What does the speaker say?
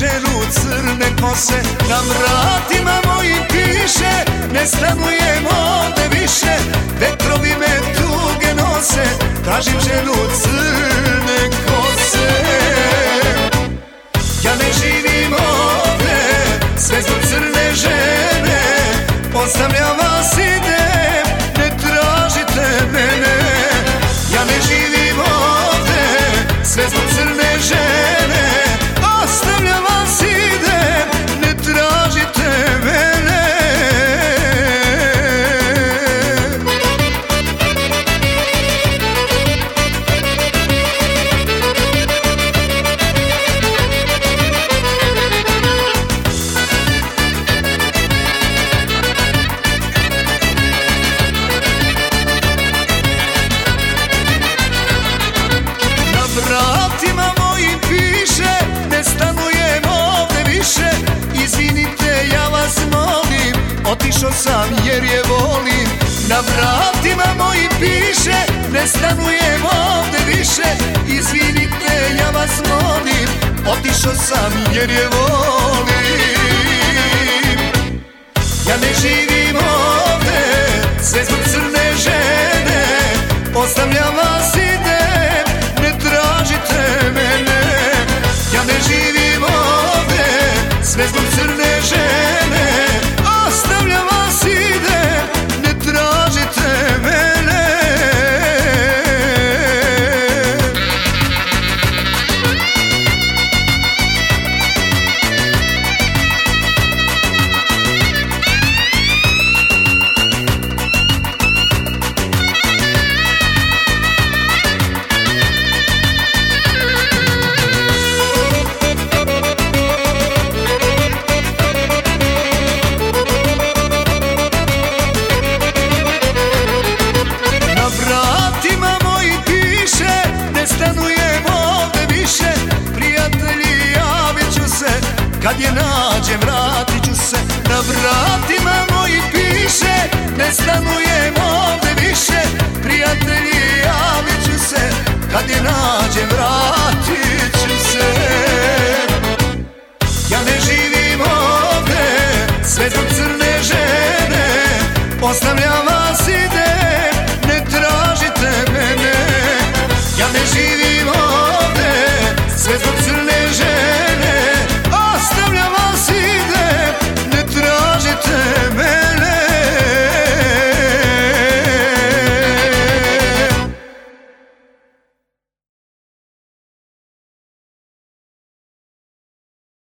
crne kose Na vratima mojim piše Ne stanujem ovde više Vetrovi me tuge nose Tražim ženu crne Otišao sam jer je volim. Na vratima mojim piše Ne stanujem ovde više. Izvinite ja vas molim. Otišao sam jer je volim Kad je nađem vratit ću se Na vratima moji piše Ne stanujem ovde više. Prijatelji javit ću se Kad je nađem vratit